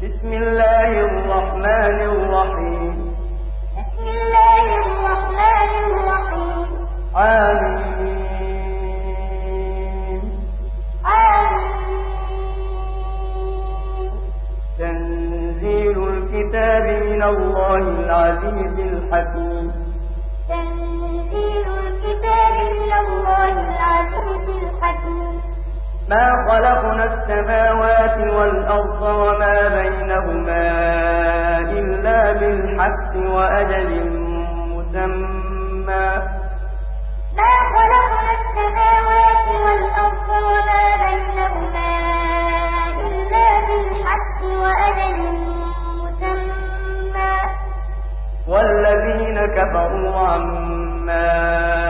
بسم الله الرحمن الرحيم. بسم الله الرحمن الرحيم آمين. آمين. تنزيل الكتاب من الله العزيز الحكيم. تنزيل الكتاب من الله العزيز الحكيم. ما خلقنا السماوات والأرض وما بينهما إلا بالحق وأجل مسمى. ما خلقنا السماوات والأرض وما بينهما إلا بالحق وأجل مسمى. والذين كفروا عما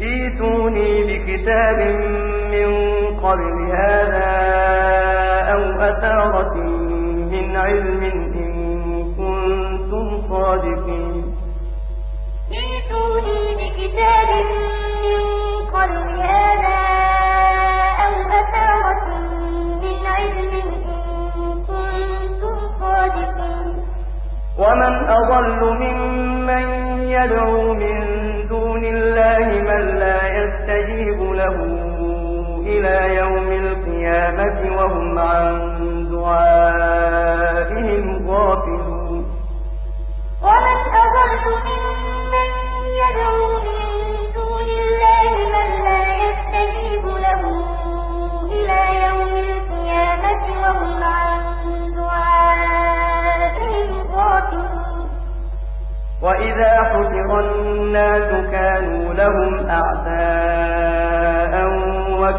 ائتوني بكتاب من قبل هذا أو أثارة من علم إن كنتم صادقين. ائتوني بكتاب من قبل هذا أو أثارة من علم إن كنتم صادقين. ومن أضل ممن يدعو من الله من لا يستجيب له إلى يوم القيامة وهم عن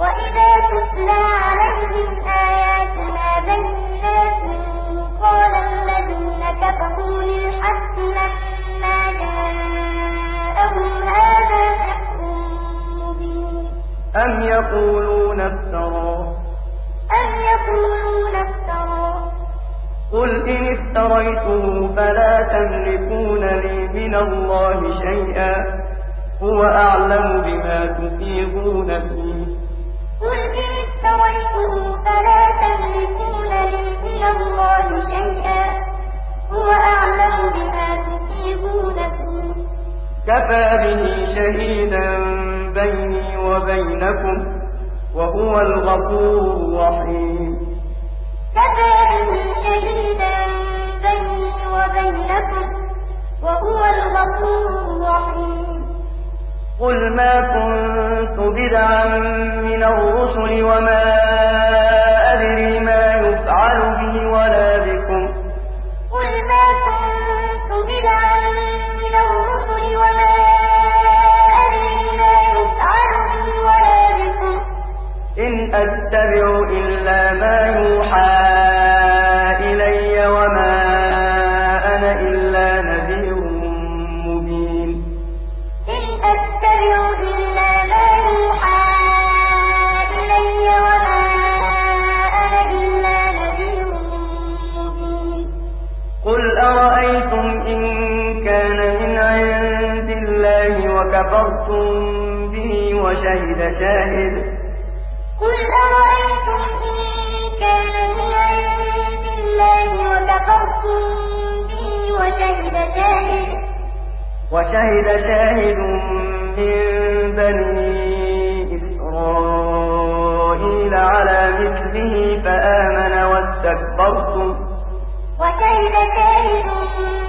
وإذا تتلى عليهم آياتنا بينات قال الذين كفروا للحق لما جاءهم هذا سحر مبين. أم يقولون افتراه أم يقولون افتراه قل إن افتريته فلا تملكون لي من الله شيئا. هو أعلم بما تفيضون فيه. قل فلا تملكون لي من الله شيئا هو أعلم بما فيه كفى به شهيدا بيني وبينكم وهو الغفور الرحيم. كفى به شهيدا بيني وبينكم وهو الغفور الرحيم. قل ما كنت بدعا من الرسل وما أدري ما يفعل بي ولا بكم قل ما كنت بدعا من الرسل وما أدري ما يفعل بي ولا بكم إن أتبع وشهد شاهد. قل أرأيتم إن كان من عند الله وكفرتم به وشهد شاهد؟ وشهد شاهد من بني إسرائيل عَلَىٰ مِثْلِهِ فَآمَنَ وَاسْتَكْبَرْتُمْ ۖ. وَشَهِدَ شَاهِدٌ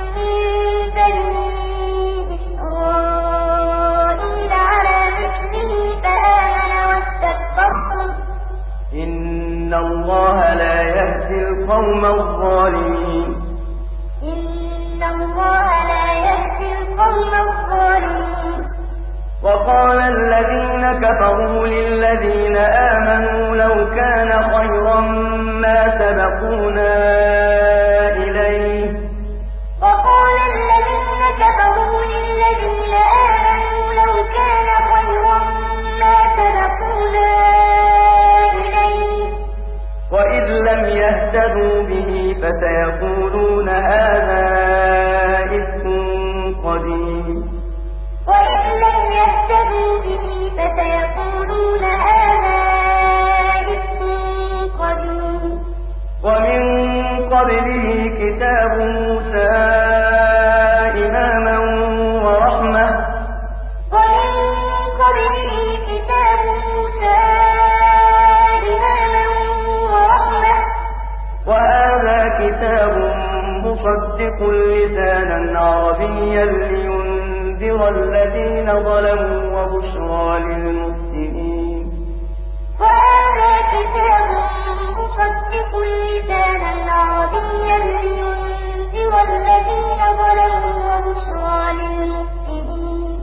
اللَّهَ لَا يَهْدِي الْقَوْمَ الظَّالِمِينَ. إِنَّ اللَّهَ لَا يَهْدِي الْقَوْمَ الظَّالِمِينَ. وَقَالَ الَّذِينَ كَفَرُوا لِلَّذِينَ آمَنُوا لَوْ كَانَ خَيْرًا مَّا سَبَقُونَا إِلَيْهِ ۚ. وَقَالَ الَّذِينَ كَفَرُوا لِلَّذِينَ آمَنُوا يَهْتَدُوا بِهِ فَسَيَقُولُونَ هَٰذَا إِفْكٌ قَدِيمٌ. وَإِذ لَّمْ يَهْتَدُوا بِهِ فَسَيَقُولُونَ هَٰذَا إِفْكٌ قَدِيمٌ. وَمِن قَبْلِهِ كِتَابُ مُوسَىٰ مُّصَدِّقٌ لِّسَانًا عَرَبِيًّا لِّيُنذِرَ الَّذِينَ ظَلَمُوا وَبُشْرَىٰ لِلْمُحْسِنِينَ وَهَٰذَا كِتَابٌ مُّصَدِّقٌ لِّسَانًا عَرَبِيًّا لِّيُنذِرَ الَّذِينَ ظَلَمُوا وَبُشْرَىٰ لِلْمُحْسِنِينَ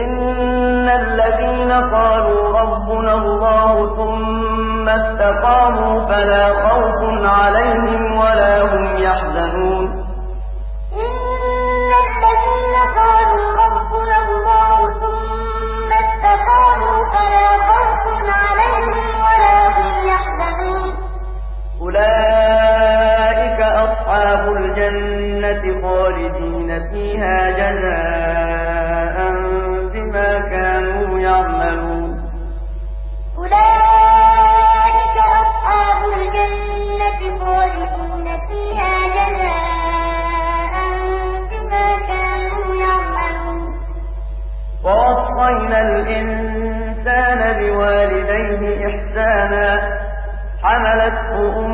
إِنَّ الَّذِينَ قَالُوا رَبُّنَا اللَّهُ ثُمَّ اسْتَقَامُوا فَلَا خَوْفٌ عَلَيْهِمْ وَلَا هُمْ يَحْزَنُونَ إِحْسَانًا ۖ حَمَلَتْهُ أُمُّهُ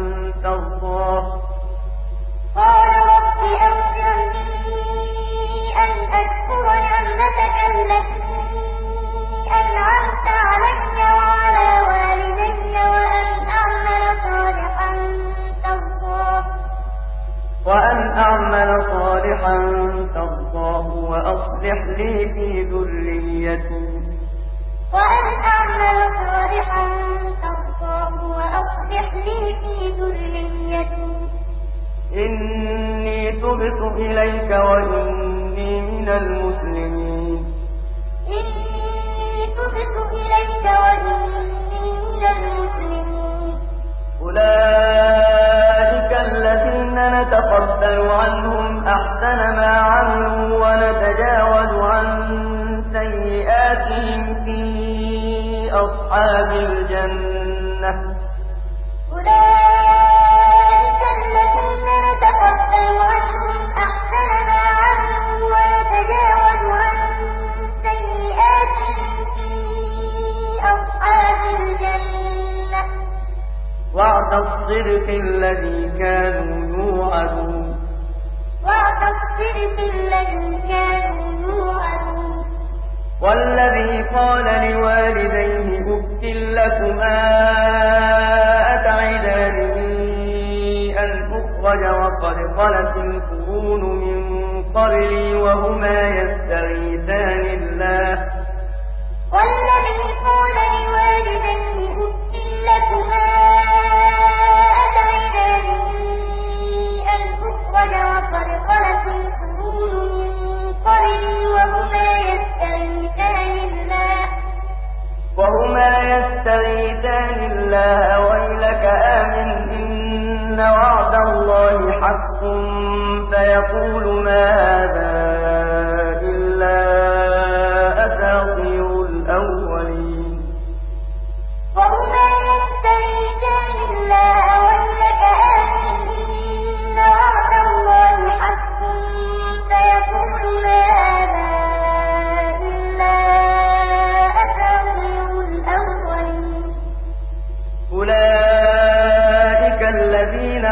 أَعْمَلَ صَالِحًا تَرْضَاهُ وَأَصْلِحْ لِي فِي ذُرِّيَّتِي ۖ. وَأَنْ أَعْمَلَ صَالِحًا تَرْضَاهُ وَأَصْلِحْ لِي فِي ذُرِّيَّتِي ۖ. إِنِّي تُبْتُ إِلَيْكَ وَإِنِّي مِنَ الْمُسْلِمِينَ. إِنِّي تُبْتُ إِلَيْكَ وَإِنِّي مِنَ الْمُسْلِمِينَ. أُولَٰئِكَ الَّذِينَ نَتَقَبَّلُ عَنْهُمْ أَحْسَنَ مَا عَمِلُوا وَنَتَجَاوَزُ عَن سَيِّئَاتِهِمْ فِي أَصْحَابِ الْجَنَّةِ ۖ. أُولَٰئِكَ الَّذِينَ نَتَقَبَّلُ عَنْهُمْ أَحْسَنَ مَا عَمِلُوا وَنَتَجَاوَزُ عَن سَيِّئَاتِهِمْ فِي أَصْحَابِ الْجَنَّةِ ۖ. وَعْدَ الصِّدْقِ الَّذِي كَانُوا يوعدون. وَبَشِّرِ الَّذِي كَانُوا يُوعَدُونَ. والذي قال لوالديه أفت لكما أتعدانني أن أخرج وقد خلت القرون من قبلي وهما يسيرون وهما يستغيثان الله وهما يستغيثان الله ويلك آمن إن وعد الله حق فيقول ما هذا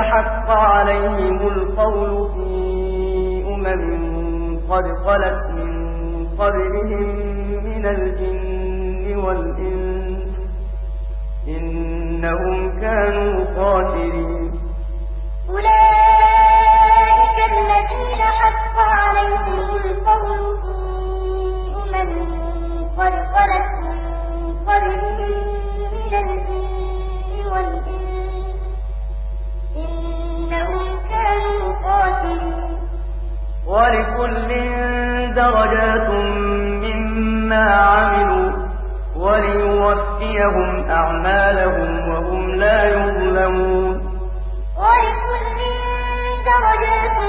حق عليهم القول في أمم قد خلت من قبلهم من الجن والإنس إنهم كانوا خاسرين. أولئك الذين حق عليهم القول في أمم قد خلت من قبلهم ولكل درجات مما عملوا وليوفيهم أعمالهم وهم لا يظلمون. ولكل درجات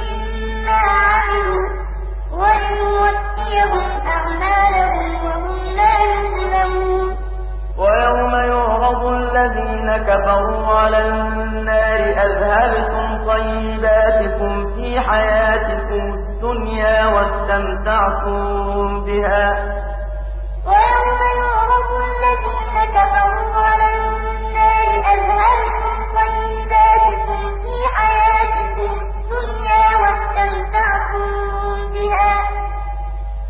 مما عملوا وليوفيهم أعمالهم الذين كفروا على النار أذهبتم طيباتكم في حياتكم الدنيا واستمتعتم بها. ويوم يعرض الذين كفروا على النار أذهبتم طيباتكم في حياتكم الدنيا واستمتعتم بها.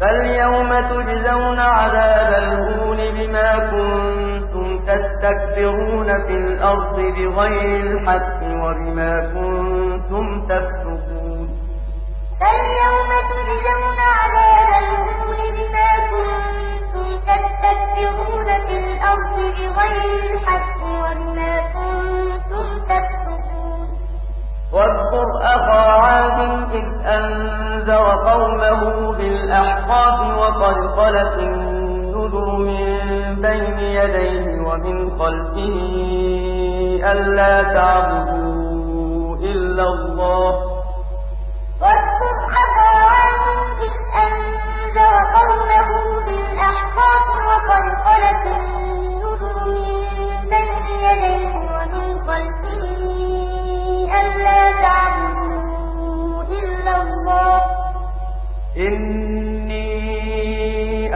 فاليوم تجزون عذاب الهون بما كنتم تستكبرون في الأرض بغير الحق وبما كنتم تفسقون. فاليوم تجزون عذاب الهون بما كنتم تستكبرون في الأرض بغير الحق وبما كنتم تفسقون. واذكر أخا عاد إذ أنذر قومه بالأحقاف وقد خلت النذر من بين يديه ومن خلفه ألا تعبدوا إلا الله. واذكر عاد إذ أنذر قومه بالأحقاف وقد خلت النذر من بين يديه ومن خلفه ألا تعبدوا إلا الله.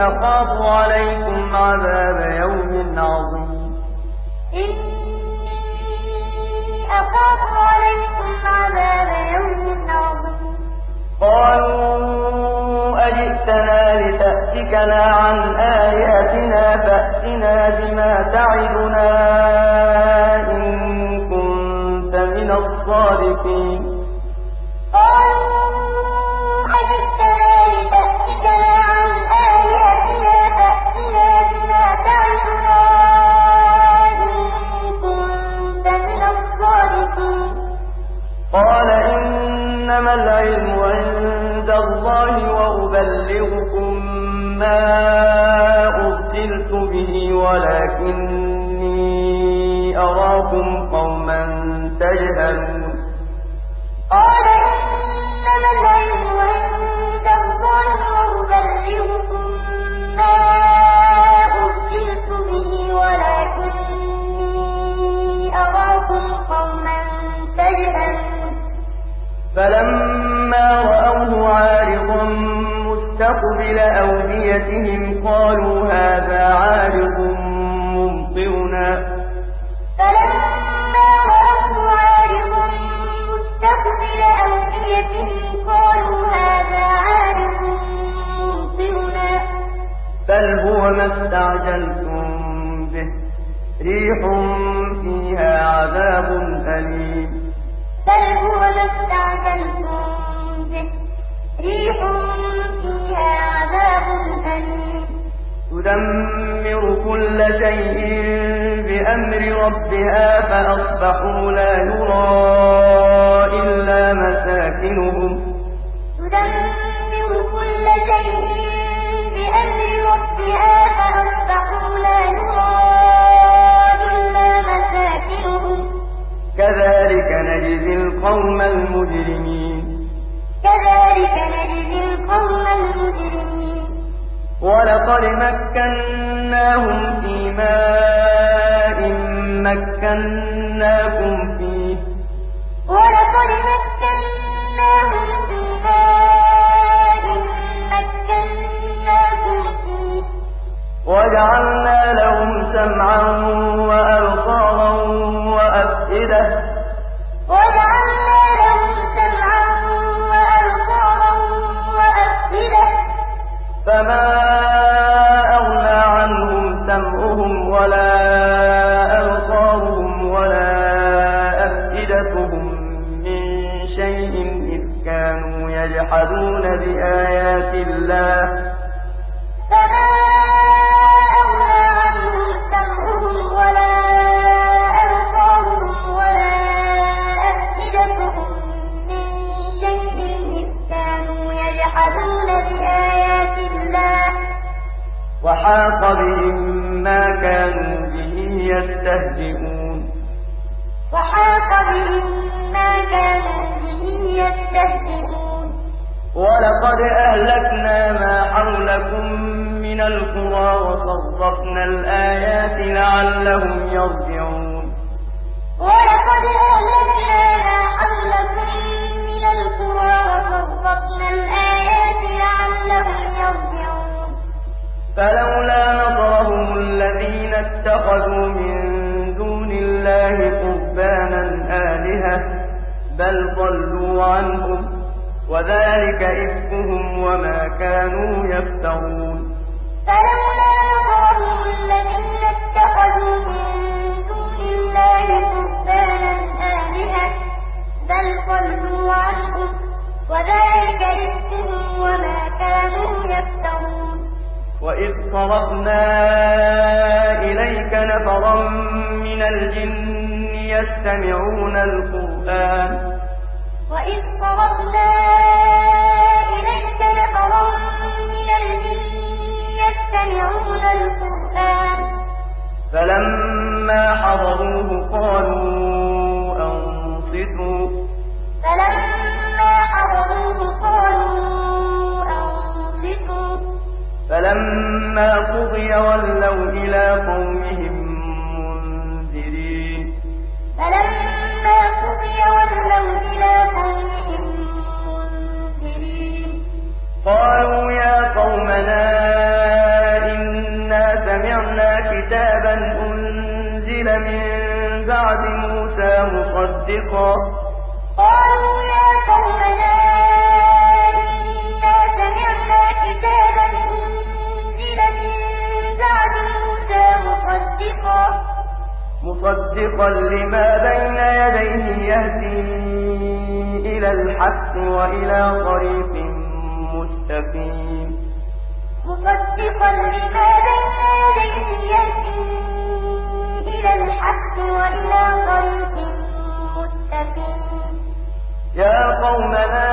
أخاف عليكم عذاب يوم عظيم. إني أخاف عليكم عذاب يوم عظيم. قالوا أجئتنا لتأتكنا عن آلهتنا فأتنا بما تعدنا إن كنت من الصادقين. قالوا ما أرسلت به ولكني أراكم قوما تجهلون. قال إنما العلم عند الله وأبلغكم ما أرسلت به ولكني أراكم قوما تجهلون. فلما رأوه عارضا مستقبل أوديتهم قالوا هذا عارض ممطرنا فلما رأوه عارضا مستقبل أوديتهم قالوا هذا عارض ممطرنا بل هو ما استعجلتم به ريح فيها عذاب أليم تدمر كل شيء بأمر ربها فأصبحوا لا يرى إلا مساكنهم. تدمر كل شيء بأمر ربها فأصبحوا لا يرى إلا مساكنهم. كذلك نجزي القوم المجرمين. كذلك نجزي القوم المجرمين. ولقد مكناهم في ماء مكناكم فيه. ولقد مكناهم في ماء مكناكم فيه. وجعلنا لهم سمعا يجحدون بآيات الله. وحاق بهم ما كانوا به يستهزئون. وحاق بهم ما كانوا به يستهزئون. ولقد أهلكنا ما حولكم من القرى وصرفنا الآيات لعلهم يرجعون. ولقد أهلكنا ما حولكم من القرى وصرفنا الآيات لعلهم يرجعون. فلولا نصرهم الذين اتخذوا من دون الله قربانا آلهة بل ضلوا عنهم وذلك إفكهم وما كانوا يفترون. فلولا نصرهم الذين اتخذوا من دون الله قربانا آلهة بل ضلوا عنهم وذلك رزقهم وما كانوا يفترون. وإذ صرفنا إليك نفرا من الجن يستمعون القرآن. وإذ صرفنا إليك نفرا من الجن يستمعون القرآن. فلما حضروه قالوا فلما قضي ولوا إلى قومهم منذرين. فلما قضي ولوا إلى قومهم منذرين. قالوا يا قومنا إنا سمعنا كتابا أنزل من بعد موسى مصدقا. مصدقا لما بين يديه يهدي إلى الحق وإلى طريق مستقيم. مصدقا لما بين يديه يهدي إلى الحق وإلى طريق مستقيم. يا قومنا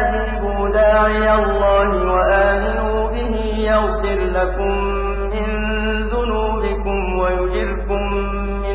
أجيبوا داعي الله وآمنوا به يغفر لكم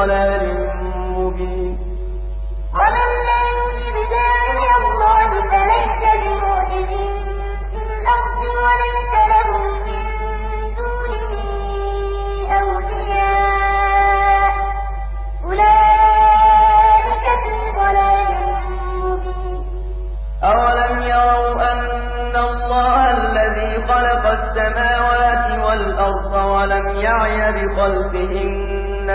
في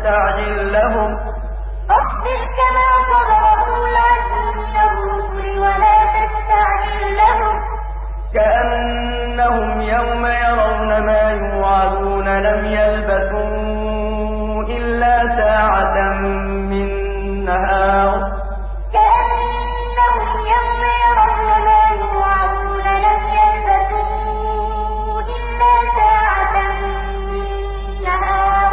تستعجل لهم. فاصبر كما صبر أولو العزم من الرسل ولا تستعجل لهم. كأنهم يوم يرون ما يوعدون لم يلبثوا إلا ساعة من نهار. كأنهم يوم يرون ما يوعدون لم يلبثوا إلا ساعة من نهار.